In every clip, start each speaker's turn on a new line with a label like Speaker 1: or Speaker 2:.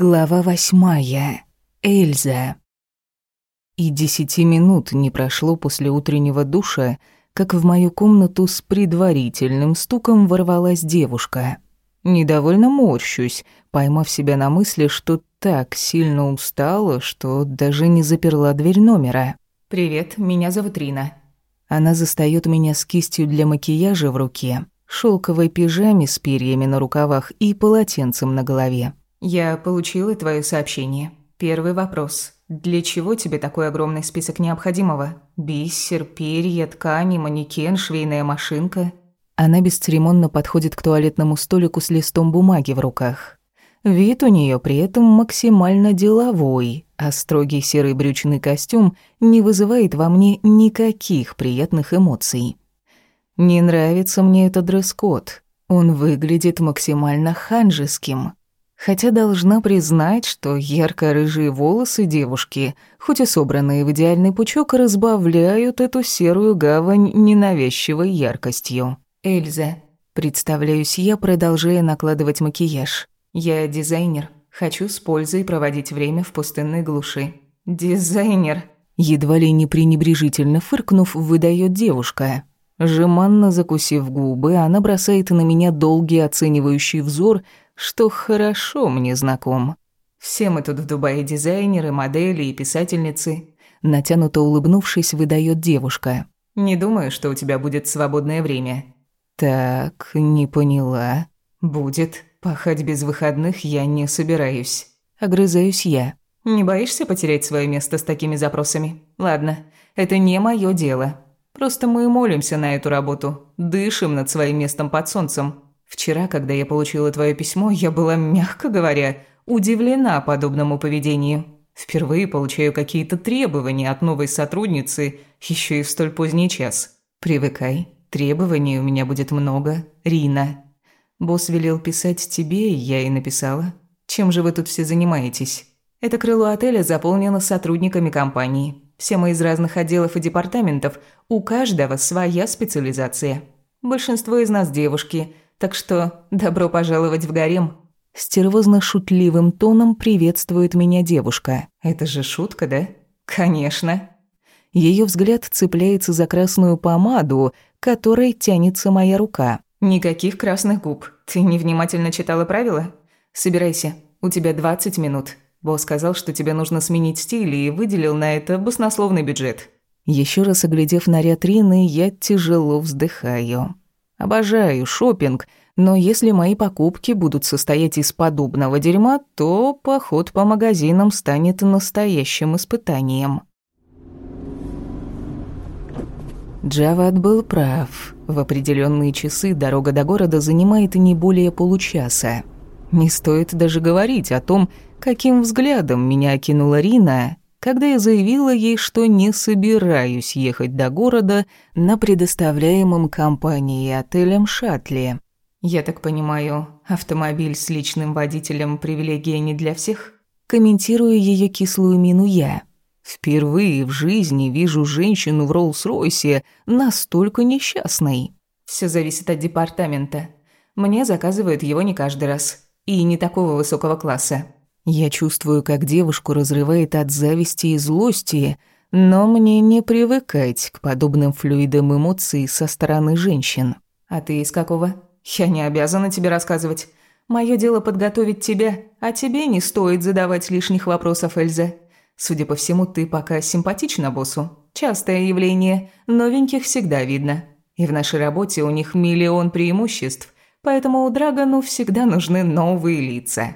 Speaker 1: Глава восьмая. Эльза. И десяти минут не прошло после утреннего душа, как в мою комнату с предварительным стуком ворвалась девушка. Недовольно морщусь, поймав себя на мысли, что так сильно устала, что даже не заперла дверь номера.
Speaker 2: «Привет, меня зовут Рина».
Speaker 1: Она застаёт меня с кистью для макияжа в руке, шелковой пижаме с перьями на рукавах и полотенцем на голове.
Speaker 2: Я получила твое сообщение. Первый вопрос. Для чего тебе такой огромный список необходимого? Бисер, перья, ткани, манекен, швейная машинка?
Speaker 1: Она бесцеремонно подходит к туалетному столику с листом бумаги в руках. Вид у нее при этом максимально деловой, а строгий серый брючный костюм не вызывает во мне никаких приятных эмоций. Не нравится мне этот дресс-код. Он выглядит максимально ханжеским. Хотя должна признать, что ярко-рыжие волосы девушки, хоть и собранные в идеальный пучок, разбавляют эту серую гавань ненавязчивой яркостью.
Speaker 2: Эльза.
Speaker 1: Представляюсь я, продолжая накладывать макияж.
Speaker 2: Я дизайнер. Хочу с пользой проводить время в пустынной глуши. Дизайнер.
Speaker 1: Едва ли не пренебрежительно фыркнув, выдает девушка. Жеманно закусив губы, она бросает на меня долгий оценивающий взор, что хорошо мне знаком.
Speaker 2: Все мы тут в Дубае дизайнеры, модели и писательницы.
Speaker 1: Натянуто улыбнувшись, выдает девушка.
Speaker 2: Не думаю, что у тебя будет свободное время.
Speaker 1: Так, не поняла.
Speaker 2: Будет. Пахать без выходных я не собираюсь.
Speaker 1: Огрызаюсь я.
Speaker 2: Не боишься потерять свое место с такими запросами? Ладно, это не мое дело. Просто мы молимся на эту работу, дышим над своим местом под солнцем. Вчера, когда я получила твое письмо, я была, мягко говоря, удивлена подобному поведению. Впервые получаю какие-то требования от новой сотрудницы, еще и в столь поздний час. Привыкай, требований у меня будет много. Рина. Босс велел писать тебе, я и написала. Чем же вы тут все занимаетесь? Это крыло отеля заполнено сотрудниками компании. Все мы из разных отделов и департаментов, у каждого своя специализация. Большинство из нас девушки – так что добро пожаловать в гарем».
Speaker 1: Стервозно-шутливым тоном приветствует меня девушка.
Speaker 2: «Это же шутка, да?» «Конечно».
Speaker 1: Ее взгляд цепляется за красную помаду, которой тянется моя рука.
Speaker 2: «Никаких красных губ. Ты невнимательно читала правила? Собирайся, у тебя 20 минут. Босс сказал, что тебе нужно сменить стиль и выделил на это баснословный бюджет».
Speaker 1: Еще раз оглядев наряд Рины, я тяжело вздыхаю. Обожаю шопинг, но если мои покупки будут состоять из подобного дерьма, то поход по магазинам станет настоящим испытанием. Джавад был прав. В определенные часы дорога до города занимает не более получаса. Не стоит даже говорить о том, каким взглядом меня окинула Рина, когда я заявила ей, что не собираюсь ехать до города на предоставляемом компанией отелем шаттле.
Speaker 2: «Я так понимаю, автомобиль с личным водителем – привилегия не для всех?»
Speaker 1: Комментирую ее кислую мину я. Впервые в жизни вижу женщину в Роллс-Ройсе настолько несчастной.
Speaker 2: Все зависит от департамента. Мне заказывают его не каждый раз. И не такого высокого класса.
Speaker 1: Я чувствую, как девушку разрывает от зависти и злости, но мне не привыкать к подобным флюидам эмоций со стороны женщин.
Speaker 2: А ты из какого? Я не обязана тебе рассказывать. Мое дело подготовить тебя, а тебе не стоит задавать лишних вопросов, Эльза. Судя по всему, ты пока симпатична боссу. Частое явление, новеньких всегда видно. И в нашей работе у них миллион преимуществ, поэтому у Драгону всегда нужны новые лица.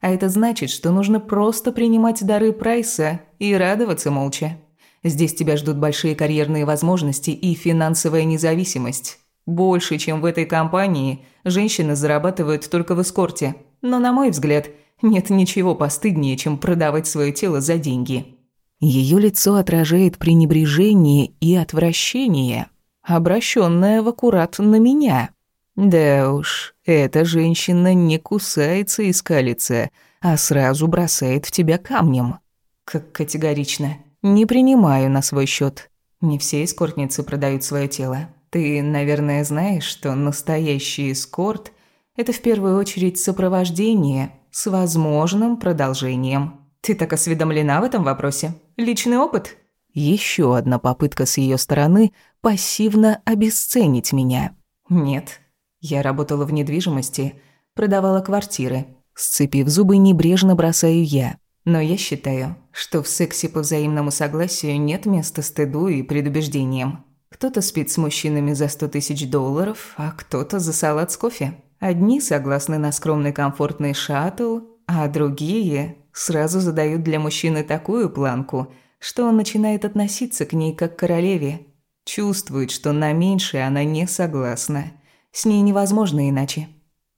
Speaker 2: А это значит, что нужно просто принимать дары Прайса и радоваться молча. Здесь тебя ждут большие карьерные возможности и финансовая независимость. Больше, чем в этой компании, женщины зарабатывают только в эскорте. Но, на мой взгляд, нет ничего постыднее, чем продавать свое тело за деньги.
Speaker 1: Ее лицо отражает пренебрежение и отвращение, обращенное в аккурат на меня. Да уж, эта женщина не кусается и скалится, а сразу бросает в тебя камнем.
Speaker 2: Как категорично.
Speaker 1: Не принимаю на свой счет.
Speaker 2: Не все эскортницы продают свое тело. Ты, наверное, знаешь, что настоящий эскорт – это в первую очередь сопровождение, с возможным продолжением. Ты так осведомлена в этом вопросе? Личный опыт?
Speaker 1: Еще одна попытка с ее стороны пассивно обесценить меня.
Speaker 2: Нет. Я работала в недвижимости, продавала квартиры.
Speaker 1: Сцепив зубы, небрежно бросаю я.
Speaker 2: Но я считаю, что в сексе по взаимному согласию нет места стыду и предубеждениям. Кто-то спит с мужчинами за сто тысяч долларов, а кто-то за салат с кофе. Одни согласны на скромный комфортный шаттл, а другие сразу задают для мужчины такую планку, что он начинает относиться к ней как к королеве. Чувствует, что на меньшее она не согласна. С ней невозможно иначе.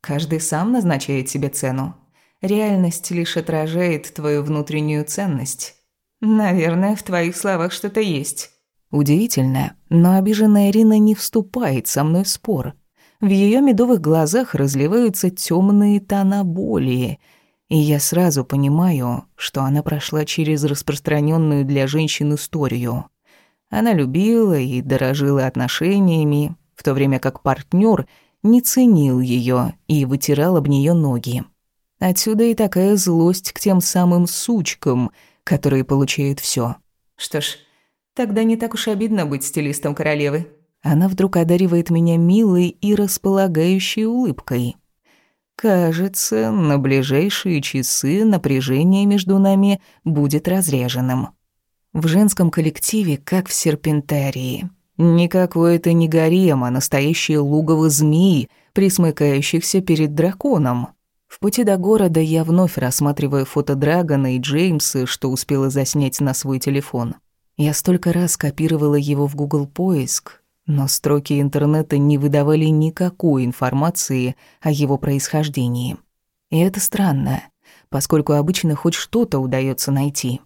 Speaker 2: Каждый сам назначает себе цену. Реальность лишь отражает твою внутреннюю ценность. Наверное, в твоих словах что-то есть.
Speaker 1: Удивительно, но обиженная Ирина не вступает со мной в спор. В ее медовых глазах разливаются темные тона боли, и я сразу понимаю, что она прошла через распространенную для женщин историю. Она любила и дорожила отношениями, в то время как партнер не ценил ее и вытирал об нее ноги. Отсюда и такая злость к тем самым сучкам, которые получают все.
Speaker 2: Что ж, Тогда не так уж обидно быть стилистом королевы.
Speaker 1: Она вдруг одаривает меня милой и располагающей улыбкой. Кажется, на ближайшие часы напряжение между нами будет разреженным. В женском коллективе, как в серпентарии. Никакой это не гарем, а настоящие луговы змеи, присмыкающихся перед драконом. В пути до города я вновь рассматриваю фото Драгона и Джеймса, что успела заснять на свой телефон. Я столько раз копировала его в Google поиск, но строки интернета не выдавали никакой информации о его происхождении. И это странно, поскольку обычно хоть что-то удается найти.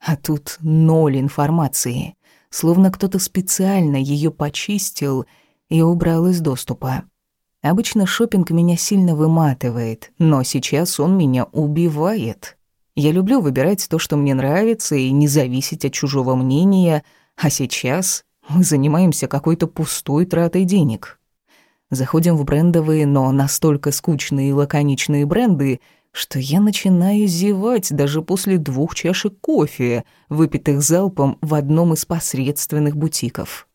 Speaker 1: А тут ноль информации, словно кто-то специально ее почистил и убрал из доступа. Обычно шопинг меня сильно выматывает, но сейчас он меня убивает. Я люблю выбирать то, что мне нравится, и не зависеть от чужого мнения, а сейчас мы занимаемся какой-то пустой тратой денег. Заходим в брендовые, но настолько скучные и лаконичные бренды, что я начинаю зевать даже после двух чашек кофе, выпитых залпом в одном из посредственных бутиков.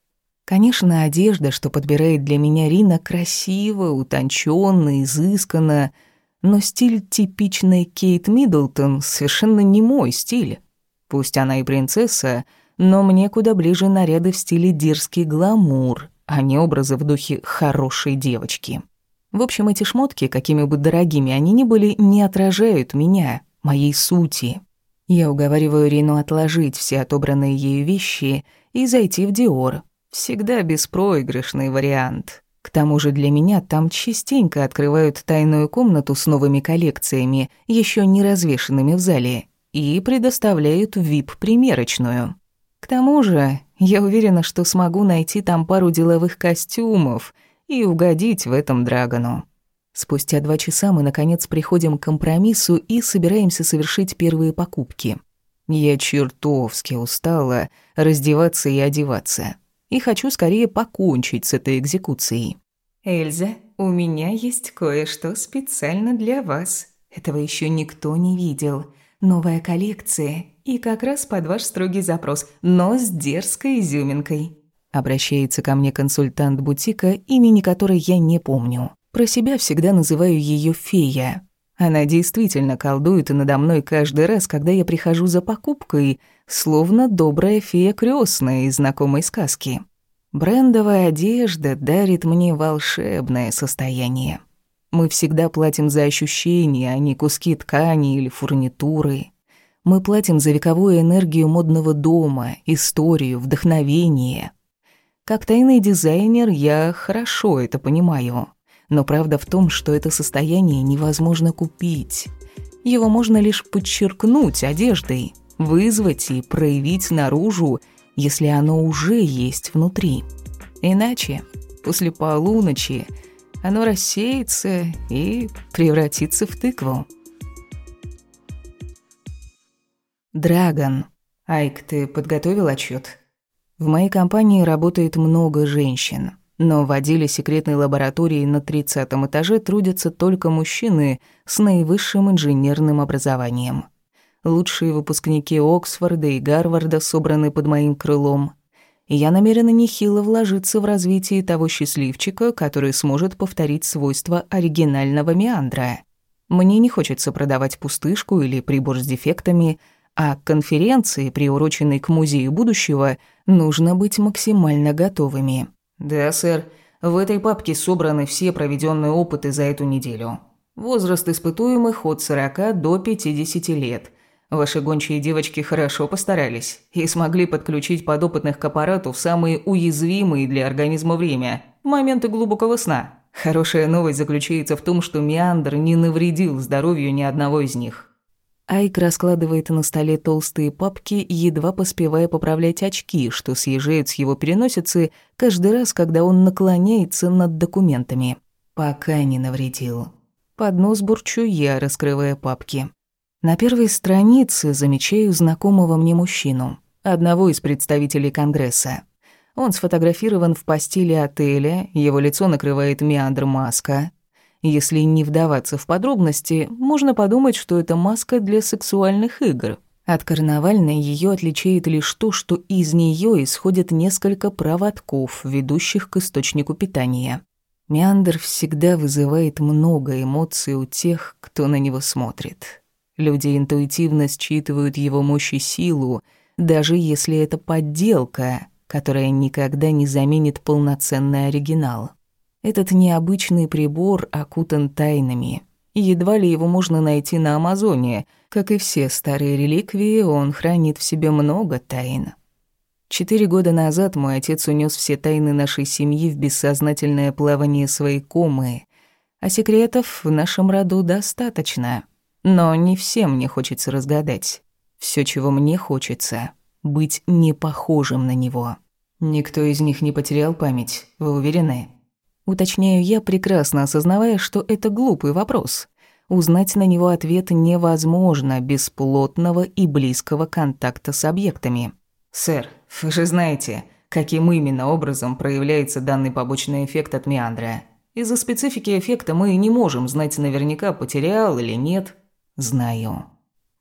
Speaker 1: Конечно, одежда, что подбирает для меня Рина, красиво, утонченно, изысканно — но стиль типичной Кейт Миддлтон совершенно не мой стиль. Пусть она и принцесса, но мне куда ближе наряды в стиле дерзкий гламур, а не образы в духе хорошей девочки. В общем, эти шмотки, какими бы дорогими они ни были, не отражают меня, моей сути. Я уговариваю Рину отложить все отобранные ею вещи и зайти в Диор. Всегда беспроигрышный вариант. К тому же для меня там частенько открывают тайную комнату с новыми коллекциями, еще не развешенными в зале, и предоставляют вип-примерочную. К тому же, я уверена, что смогу найти там пару деловых костюмов и угодить в этом драгону. Спустя два часа мы, наконец, приходим к компромиссу и собираемся совершить первые покупки. Я чертовски устала раздеваться и одеваться и хочу скорее покончить с этой экзекуцией.
Speaker 2: «Эльза, у меня есть кое-что специально для вас. Этого еще никто не видел. Новая коллекция и как раз под ваш строгий запрос, но с дерзкой изюминкой».
Speaker 1: Обращается ко мне консультант бутика, имени которой я не помню. Про себя всегда называю ее фея. Она действительно колдует надо мной каждый раз, когда я прихожу за покупкой, словно добрая фея крестная из знакомой сказки. Брендовая одежда дарит мне волшебное состояние. Мы всегда платим за ощущения, а не куски ткани или фурнитуры. Мы платим за вековую энергию модного дома, историю, вдохновение. Как тайный дизайнер я хорошо это понимаю. Но правда в том, что это состояние невозможно купить. Его можно лишь подчеркнуть одеждой, вызвать и проявить наружу, если оно уже есть внутри. Иначе, после полуночи, оно рассеется и превратится в тыкву. Драгон.
Speaker 2: Айк, ты подготовил отчет?
Speaker 1: В моей компании работает много женщин. Но в отделе секретной лаборатории на 30 этаже трудятся только мужчины с наивысшим инженерным образованием. Лучшие выпускники Оксфорда и Гарварда собраны под моим крылом. И я намерена нехило вложиться в развитие того счастливчика, который сможет повторить свойства оригинального меандра. Мне не хочется продавать пустышку или прибор с дефектами, а к конференции, приуроченной к Музею будущего, нужно быть максимально готовыми.
Speaker 2: «Да, сэр. В этой папке собраны все проведенные опыты за эту неделю. Возраст испытуемых от 40 до 50 лет. Ваши гончие девочки хорошо постарались и смогли подключить подопытных к аппарату в самые уязвимые для организма время – моменты глубокого сна. Хорошая новость заключается в том, что Меандр не навредил здоровью ни одного из них.
Speaker 1: Айк раскладывает на столе толстые папки, едва поспевая поправлять очки, что съезжают с его переносицы каждый раз, когда он наклоняется над документами. Пока не навредил. Под нос бурчу я, раскрывая папки. На первой странице замечаю знакомого мне мужчину, одного из представителей Конгресса. Он сфотографирован в постели отеля, его лицо накрывает меандр маска. Если не вдаваться в подробности, можно подумать, что это маска для сексуальных игр. От карнавальной ее отличает лишь то, что из нее исходят несколько проводков, ведущих к источнику питания. Меандр всегда вызывает много эмоций у тех, кто на него смотрит. Люди интуитивно считывают его мощь и силу, даже если это подделка, которая никогда не заменит полноценный оригинал. Этот необычный прибор окутан тайнами. Едва ли его можно найти на Амазоне. Как и все старые реликвии, он хранит в себе много тайн. Четыре года назад мой отец унес все тайны нашей семьи в бессознательное плавание своей комы, а секретов в нашем роду достаточно — но не всем мне хочется разгадать. Все, чего мне хочется, быть не похожим на него.
Speaker 2: Никто из них не потерял память, вы уверены?
Speaker 1: Уточняю я, прекрасно осознавая, что это глупый вопрос. Узнать на него ответ невозможно без плотного и близкого контакта с объектами.
Speaker 2: «Сэр, вы же знаете, каким именно образом проявляется данный побочный эффект от меандра. Из-за специфики эффекта мы не можем знать наверняка, потерял или нет.
Speaker 1: Знаю.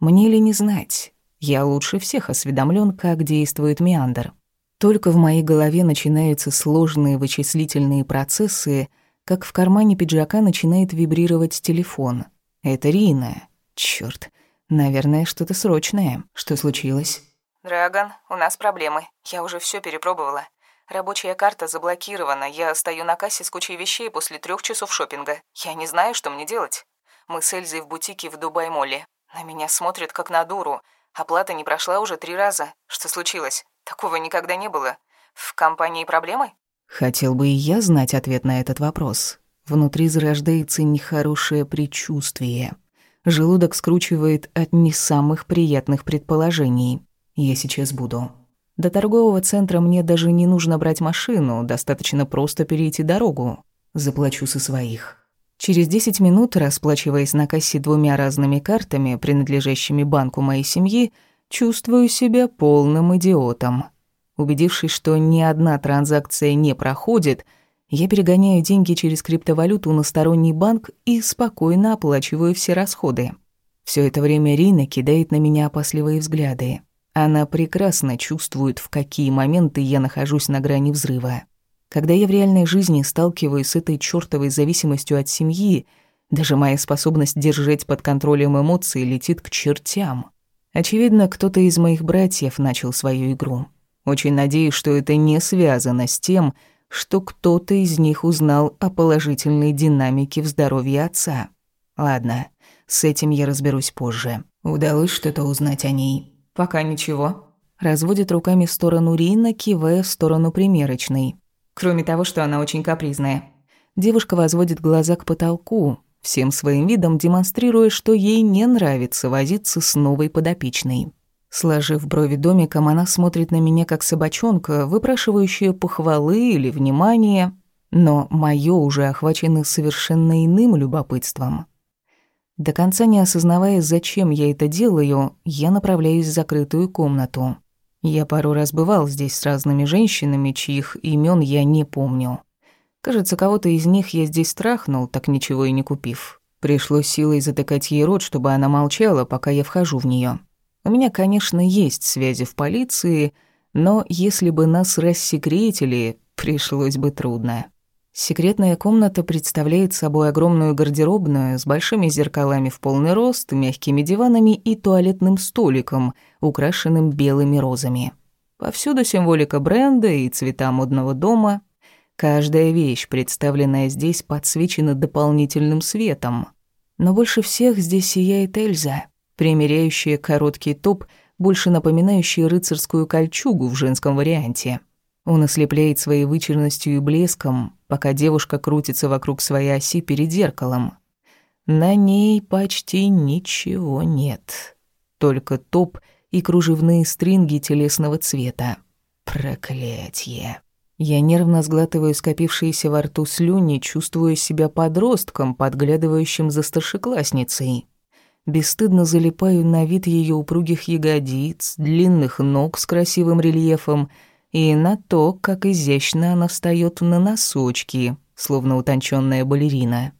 Speaker 1: Мне ли не знать? Я лучше всех осведомлен, как действует меандр. Только в моей голове начинаются сложные вычислительные процессы, как в кармане пиджака начинает вибрировать телефон. Это Рина. Чёрт. Наверное, что-то срочное. Что случилось?
Speaker 3: Драгон, у нас проблемы. Я уже всё перепробовала. Рабочая карта заблокирована. Я стою на кассе с кучей вещей после трех часов шопинга. Я не знаю, что мне делать. Мы с Эльзой в бутике в Дубай-моле. На меня смотрят как на дуру. Оплата не прошла уже три раза. Что случилось? Такого никогда не было. В компании проблемы?
Speaker 1: Хотел бы и я знать ответ на этот вопрос. Внутри зарождается нехорошее предчувствие. Желудок скручивает от не самых приятных предположений. Я сейчас буду. До торгового центра мне даже не нужно брать машину, достаточно просто перейти дорогу. Заплачу со своих. Через 10 минут, расплачиваясь на кассе двумя разными картами, принадлежащими банку моей семьи, чувствую себя полным идиотом. Убедившись, что ни одна транзакция не проходит, я перегоняю деньги через криптовалюту на сторонний банк и спокойно оплачиваю все расходы. Все это время Рина кидает на меня опасливые взгляды. Она прекрасно чувствует, в какие моменты я нахожусь на грани взрыва. Когда я в реальной жизни сталкиваюсь с этой чёртовой зависимостью от семьи, даже моя способность держать под контролем эмоции летит к чертям. Очевидно, кто-то из моих братьев начал свою игру. Очень надеюсь, что это не связано с тем, что кто-то из них узнал о положительной динамике в здоровье отца. Ладно, с этим я разберусь позже. Удалось что-то узнать о ней?
Speaker 2: Пока ничего.
Speaker 1: Разводит руками в сторону Рина, кивая в сторону примерочной.
Speaker 2: Кроме того, что она очень капризная.
Speaker 1: Девушка возводит глаза к потолку, всем своим видом демонстрируя, что ей не нравится возиться с новой подопечной. Сложив брови домиком, она смотрит на меня как собачонка, выпрашивающая похвалы или внимания, но моё уже охвачено совершенно иным любопытством. До конца не осознавая, зачем я это делаю, я направляюсь в закрытую комнату. Я пару раз бывал здесь с разными женщинами, чьих имен я не помню. Кажется, кого-то из них я здесь страхнул, так ничего и не купив. Пришлось силой затыкать ей рот, чтобы она молчала, пока я вхожу в нее. У меня, конечно, есть связи в полиции, но если бы нас рассекретили, пришлось бы трудно. Секретная комната представляет собой огромную гардеробную с большими зеркалами в полный рост, мягкими диванами и туалетным столиком, украшенным белыми розами. Повсюду символика бренда и цвета модного дома. Каждая вещь, представленная здесь, подсвечена дополнительным светом. Но больше всех здесь сияет Эльза, примеряющая короткий топ, больше напоминающий рыцарскую кольчугу в женском варианте. Он ослепляет своей вычурностью и блеском, пока девушка крутится вокруг своей оси перед зеркалом. На ней почти ничего нет. Только топ и кружевные стринги телесного цвета. Проклятье. Я нервно сглатываю скопившиеся во рту слюни, чувствуя себя подростком, подглядывающим за старшеклассницей. Бесстыдно залипаю на вид ее упругих ягодиц, длинных ног с красивым рельефом и на то, как изящно она встает на носочки, словно утонченная балерина.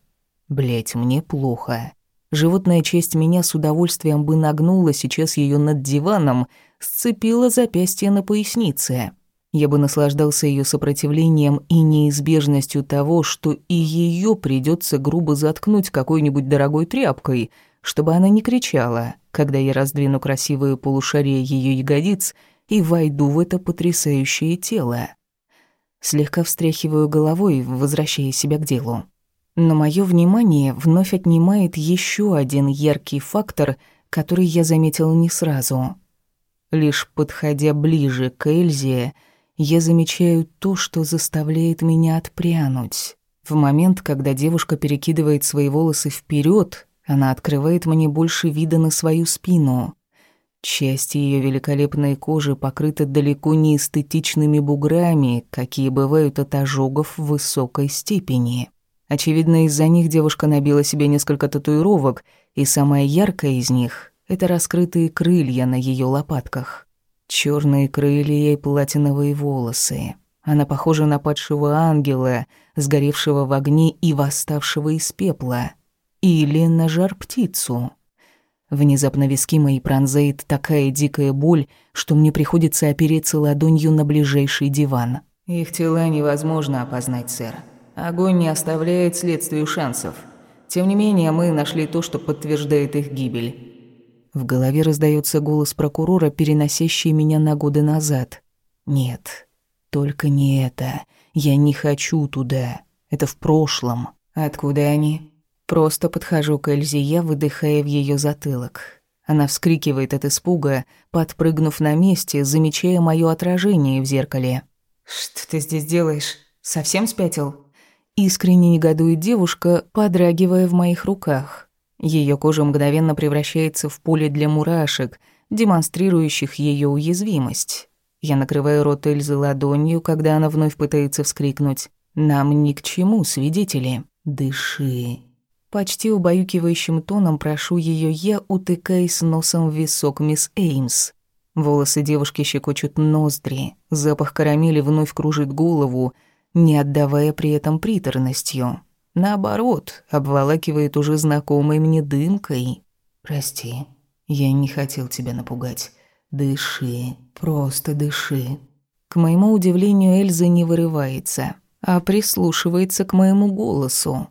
Speaker 1: Блять, мне плохо. Животная часть меня с удовольствием бы нагнула сейчас ее над диваном, сцепила запястье на пояснице. Я бы наслаждался ее сопротивлением и неизбежностью того, что и ее придется грубо заткнуть какой-нибудь дорогой тряпкой, чтобы она не кричала, когда я раздвину красивые полушария ее ягодиц и войду в это потрясающее тело. Слегка встряхиваю головой, возвращая себя к делу. Но мое внимание вновь отнимает еще один яркий фактор, который я заметил не сразу. Лишь подходя ближе к Эльзе, я замечаю то, что заставляет меня отпрянуть. В момент, когда девушка перекидывает свои волосы вперед, она открывает мне больше вида на свою спину. Часть ее великолепной кожи покрыта далеко не эстетичными буграми, какие бывают от ожогов в высокой степени. Очевидно, из-за них девушка набила себе несколько татуировок, и самая яркая из них — это раскрытые крылья на ее лопатках. Черные крылья и платиновые волосы. Она похожа на падшего ангела, сгоревшего в огне и восставшего из пепла. Или на жар-птицу. Внезапно виски мои пронзает такая дикая боль, что мне приходится опереться ладонью на ближайший диван.
Speaker 2: «Их тела невозможно опознать, сэр. Огонь не оставляет следствию шансов. Тем не менее, мы нашли то, что подтверждает их гибель.
Speaker 1: В голове раздается голос прокурора, переносящий меня на годы назад. Нет, только не это. Я не хочу туда. Это в прошлом.
Speaker 2: Откуда они?
Speaker 1: Просто подхожу к Эльзе, я выдыхая в ее затылок. Она вскрикивает от испуга, подпрыгнув на месте, замечая мое отражение в зеркале.
Speaker 2: «Что ты здесь делаешь? Совсем спятил?»
Speaker 1: Искренне негодует девушка, подрагивая в моих руках. Ее кожа мгновенно превращается в поле для мурашек, демонстрирующих ее уязвимость. Я накрываю рот Эльзы ладонью, когда она вновь пытается вскрикнуть. «Нам ни к чему, свидетели. Дыши». Почти убаюкивающим тоном прошу ее я, утыкаясь носом в висок мисс Эймс. Волосы девушки щекочут ноздри, запах карамели вновь кружит голову, не отдавая при этом приторностью. Наоборот, обволакивает уже знакомой мне дымкой. «Прости, я не хотел тебя напугать. Дыши, просто дыши». К моему удивлению, Эльза не вырывается, а прислушивается к моему голосу.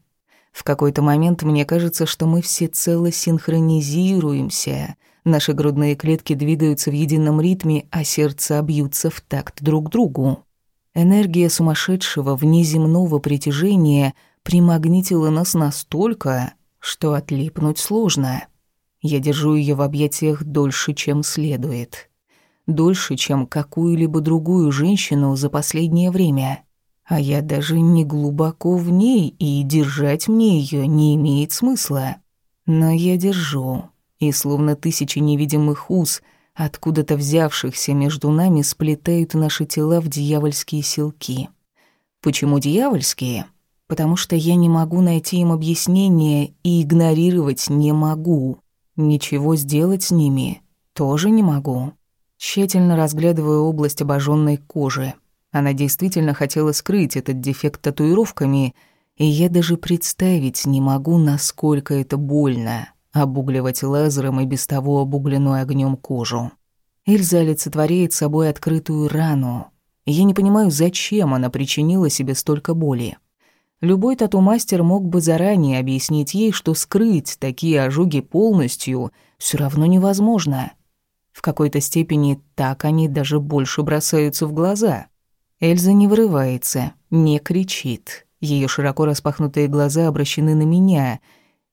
Speaker 1: В какой-то момент мне кажется, что мы всецело синхронизируемся. Наши грудные клетки двигаются в едином ритме, а сердца бьются в такт друг другу. Энергия сумасшедшего внеземного притяжения примагнитила нас настолько, что отлипнуть сложно. Я держу ее в объятиях дольше, чем следует. Дольше, чем какую-либо другую женщину за последнее время. А я даже не глубоко в ней, и держать мне ее не имеет смысла. Но я держу, и словно тысячи невидимых уз, откуда-то взявшихся между нами, сплетают наши тела в дьявольские силки. Почему дьявольские? потому что я не могу найти им объяснение и игнорировать не могу. Ничего сделать с ними тоже не могу. Тщательно разглядываю область обожженной кожи. Она действительно хотела скрыть этот дефект татуировками, и я даже представить не могу, насколько это больно — обугливать лазером и без того обугленную огнем кожу. Эльза олицетворяет собой открытую рану. Я не понимаю, зачем она причинила себе столько боли. Любой тату-мастер мог бы заранее объяснить ей, что скрыть такие ожоги полностью все равно невозможно. В какой-то степени так они даже больше бросаются в глаза. Эльза не вырывается, не кричит. Ее широко распахнутые глаза обращены на меня,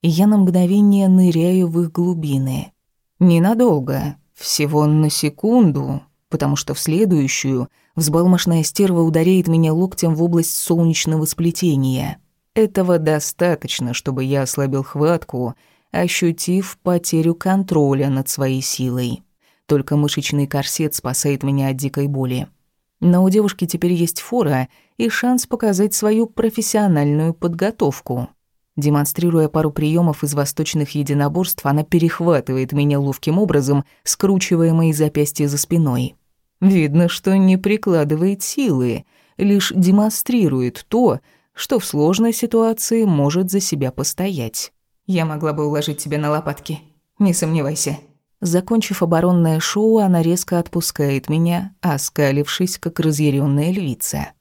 Speaker 1: и я на мгновение ныряю в их глубины. Ненадолго, всего на секунду, потому что в следующую взбалмошная стерва ударяет меня локтем в область солнечного сплетения. Этого достаточно, чтобы я ослабил хватку, ощутив потерю контроля над своей силой. Только мышечный корсет спасает меня от дикой боли. Но у девушки теперь есть фора и шанс показать свою профессиональную подготовку. Демонстрируя пару приемов из восточных единоборств, она перехватывает меня ловким образом, скручивая мои запястья за спиной. Видно, что не прикладывает силы, лишь демонстрирует то, что в сложной ситуации может за себя постоять.
Speaker 3: «Я могла бы уложить тебя на лопатки, не сомневайся».
Speaker 1: Закончив оборонное шоу, она резко отпускает меня, оскалившись, как разъяренная львица.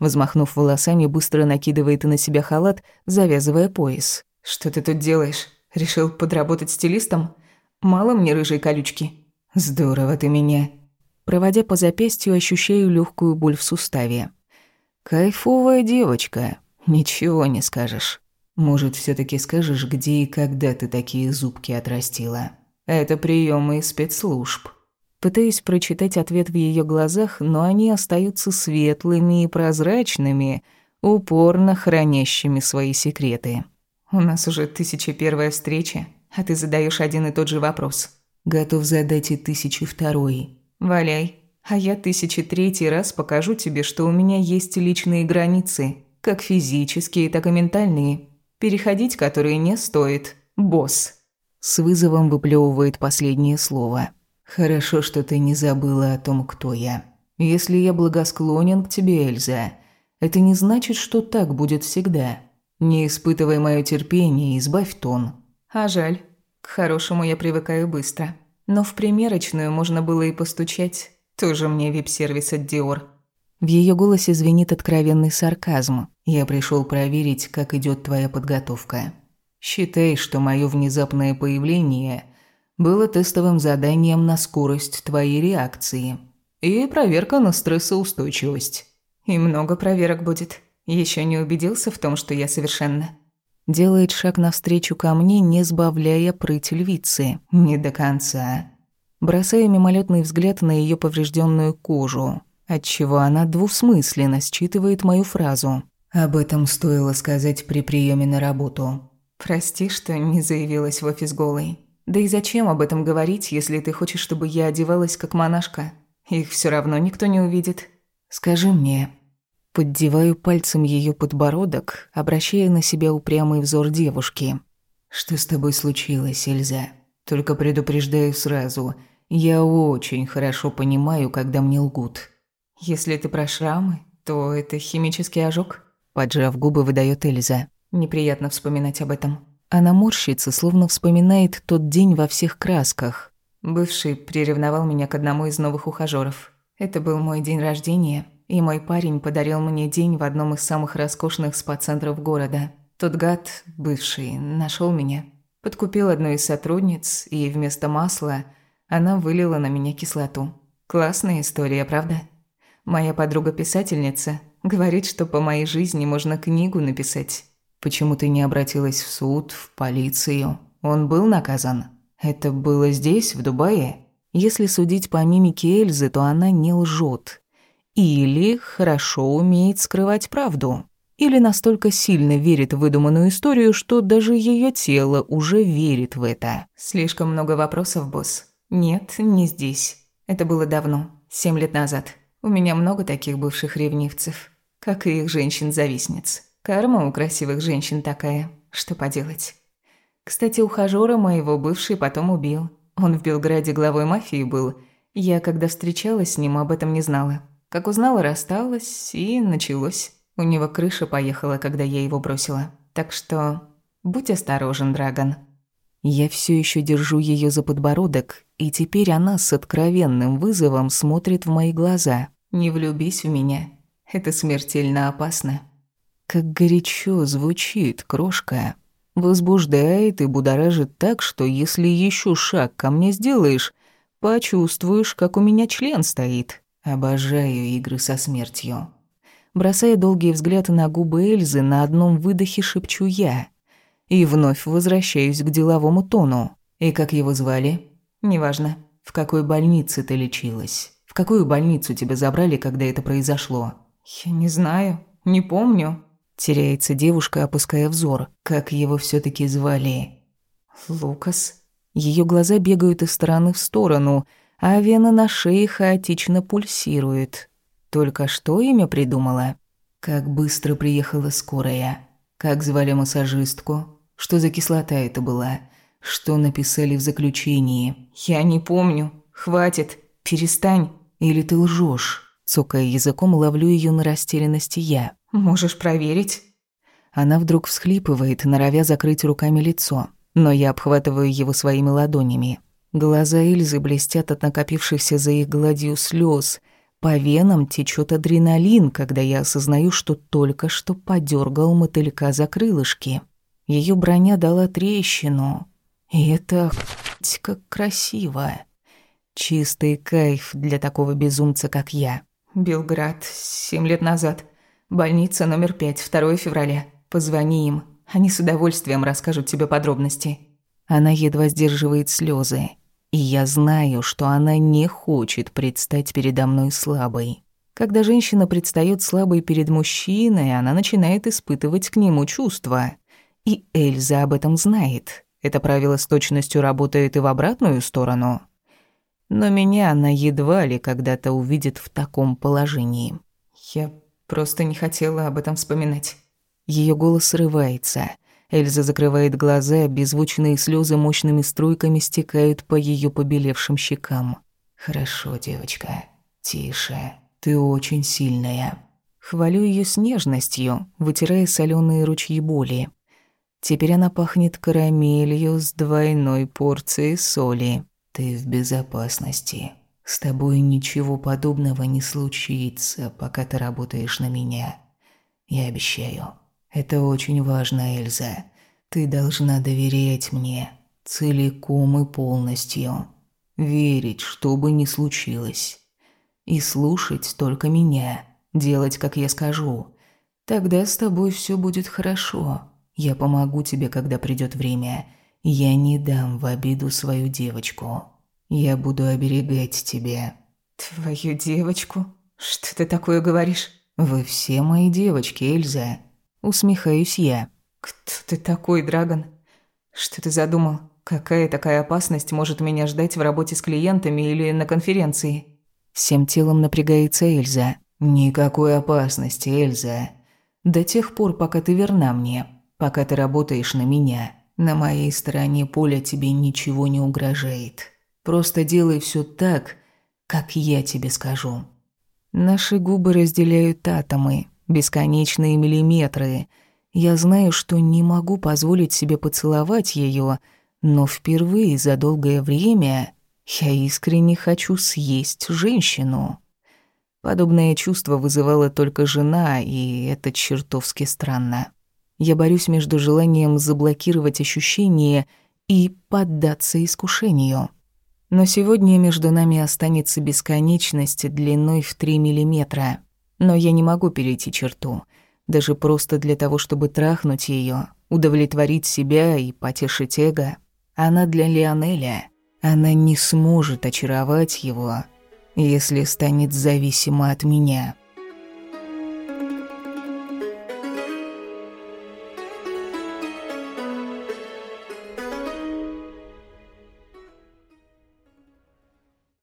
Speaker 1: Взмахнув волосами, быстро накидывает на себя халат, завязывая пояс.
Speaker 3: «Что ты тут делаешь? Решил подработать стилистом? Мало мне рыжей колючки?»
Speaker 1: «Здорово ты меня». Проводя по запястью, ощущаю легкую боль в суставе. «Кайфовая девочка. Ничего не скажешь. Может, все таки скажешь, где и когда ты такие зубки отрастила? Это приемы из спецслужб». Пытаюсь прочитать ответ в ее глазах, но они остаются светлыми и прозрачными, упорно хранящими свои секреты.
Speaker 3: «У нас уже тысяча первая встреча, а ты задаешь один и тот же вопрос».
Speaker 1: «Готов задать и тысячи второй».
Speaker 3: «Валяй, а я тысячи третий раз покажу тебе, что у меня есть личные границы, как физические, так и ментальные, переходить которые не стоит. Босс».
Speaker 1: С вызовом выплевывает последнее слово. «Хорошо, что ты не забыла о том, кто я. Если я благосклонен к тебе, Эльза, это не значит, что так будет всегда. Не испытывай мое терпение, избавь тон».
Speaker 3: «А жаль. К хорошему я привыкаю быстро. Но в примерочную можно было и постучать. Тоже мне вип-сервис от Диор».
Speaker 1: В ее голосе звенит откровенный сарказм. «Я пришел проверить, как идет твоя подготовка. Считай, что мое внезапное появление – было тестовым заданием на скорость твоей реакции и проверка на стрессоустойчивость.
Speaker 3: И много проверок будет. Еще не убедился в том, что я совершенна.
Speaker 1: Делает шаг навстречу ко мне, не сбавляя прыть львицы. Не до конца. Бросая мимолетный взгляд на ее поврежденную кожу, отчего она двусмысленно считывает мою фразу. Об этом стоило сказать при приеме на работу.
Speaker 3: Прости, что не заявилась в офис голой. Да и зачем об этом говорить, если ты хочешь, чтобы я одевалась как монашка? Их все равно никто не увидит.
Speaker 1: Скажи мне. Поддеваю пальцем ее подбородок, обращая на себя упрямый взор девушки. Что с тобой случилось, Эльза? Только предупреждаю сразу. Я очень хорошо понимаю, когда мне лгут.
Speaker 3: Если ты про шрамы, то это химический ожог.
Speaker 1: Поджав губы, выдает Эльза.
Speaker 3: Неприятно вспоминать об этом.
Speaker 1: Она морщится, словно вспоминает тот день во всех красках.
Speaker 3: Бывший приревновал меня к одному из новых ухажёров. Это был мой день рождения, и мой парень подарил мне день в одном из самых роскошных спа-центров города. Тот гад, бывший, нашел меня. Подкупил одну из сотрудниц, и вместо масла она вылила на меня кислоту. Классная история, правда? Моя подруга-писательница говорит, что по моей жизни можно книгу написать.
Speaker 1: Почему ты не обратилась в суд, в полицию? Он был наказан? Это было здесь, в Дубае? Если судить по мимике Эльзы, то она не лжет. Или хорошо умеет скрывать правду. Или настолько сильно верит в выдуманную историю, что даже ее тело уже верит в это.
Speaker 3: Слишком много вопросов, босс. Нет, не здесь. Это было давно, семь лет назад. У меня много таких бывших ревнивцев, как и их женщин-завистниц. Карма у красивых женщин такая. Что поделать. Кстати, ухажёра моего бывший потом убил. Он в Белграде главой мафии был. Я, когда встречалась с ним, об этом не знала.
Speaker 2: Как узнала, рассталась, и началось. У него крыша поехала, когда я его бросила. Так что будь осторожен, Драгон.
Speaker 1: Я все еще держу ее за подбородок, и теперь она с откровенным вызовом смотрит в мои глаза.
Speaker 2: Не влюбись в меня. Это смертельно опасно.
Speaker 1: Как горячо звучит, крошка. Возбуждает и будоражит так, что если еще шаг ко мне сделаешь, почувствуешь, как у меня член стоит. Обожаю игры со смертью. Бросая долгие взгляды на губы Эльзы, на одном выдохе шепчу я. И вновь возвращаюсь к деловому тону. И как его звали? Неважно. В какой больнице ты лечилась? В какую больницу тебя забрали, когда это произошло?
Speaker 2: Я не знаю, не помню.
Speaker 1: Теряется девушка, опуская взор. Как его все таки звали?
Speaker 2: Лукас.
Speaker 1: Ее глаза бегают из стороны в сторону, а вена на шее хаотично пульсирует. Только что имя придумала? Как быстро приехала скорая? Как звали массажистку? Что за кислота это была? Что написали в заключении?
Speaker 2: Я не помню. Хватит. Перестань.
Speaker 1: Или ты лжешь? Цокая языком, ловлю ее на растерянности я.
Speaker 2: Можешь проверить.
Speaker 1: Она вдруг всхлипывает, норовя закрыть руками лицо но я обхватываю его своими ладонями. Глаза Эльзы блестят от накопившихся за их гладью слез. По венам течет адреналин, когда я осознаю, что только что подергал мотылька за крылышки. Ее броня дала трещину. И это как красиво. Чистый кайф для такого безумца, как я.
Speaker 2: Белград, семь лет назад. Больница номер пять, 2 февраля. Позвони им. Они с удовольствием расскажут тебе подробности».
Speaker 1: Она едва сдерживает слезы, и я знаю, что она не хочет предстать передо мной слабой. Когда женщина предстает слабой перед мужчиной, она начинает испытывать к нему чувства. И Эльза об этом знает. Это правило с точностью работает и в обратную сторону. Но меня она едва ли когда-то увидит в таком положении.
Speaker 2: Я просто не хотела об этом вспоминать.
Speaker 1: Ее голос срывается. Эльза закрывает глаза, беззвучные слезы мощными струйками стекают по ее побелевшим щекам. «Хорошо, девочка. Тише. Ты очень сильная». Хвалю ее с нежностью, вытирая соленые ручьи боли. Теперь она пахнет карамелью с двойной порцией соли. Ты в безопасности. С тобой ничего подобного не случится, пока ты работаешь на меня. Я обещаю. Это очень важно, Эльза. Ты должна доверять мне целиком и полностью. Верить, что бы ни случилось. И слушать только меня. Делать, как я скажу. Тогда с тобой все будет хорошо. Я помогу тебе, когда придет время. Я не дам в обиду свою девочку. Я буду оберегать тебя.
Speaker 2: Твою девочку? Что ты такое говоришь?
Speaker 1: Вы все мои девочки, Эльза. Усмехаюсь я.
Speaker 2: «Кто ты такой, Драгон? Что ты задумал? Какая такая опасность может меня ждать в работе с клиентами или на конференции?»
Speaker 1: Всем телом напрягается Эльза. «Никакой опасности, Эльза. До тех пор, пока ты верна мне, пока ты работаешь на меня. На моей стороне поля тебе ничего не угрожает. Просто делай все так, как я тебе скажу». Наши губы разделяют атомы, бесконечные миллиметры. Я знаю, что не могу позволить себе поцеловать ее, но впервые за долгое время я искренне хочу съесть женщину. Подобное чувство вызывала только жена, и это чертовски странно. Я борюсь между желанием заблокировать ощущение и поддаться искушению. Но сегодня между нами останется бесконечность длиной в три миллиметра. Но я не могу перейти черту. Даже просто для того, чтобы трахнуть ее, удовлетворить себя и потешить эго. Она для Лионеля. Она не сможет очаровать его, если станет зависима от меня».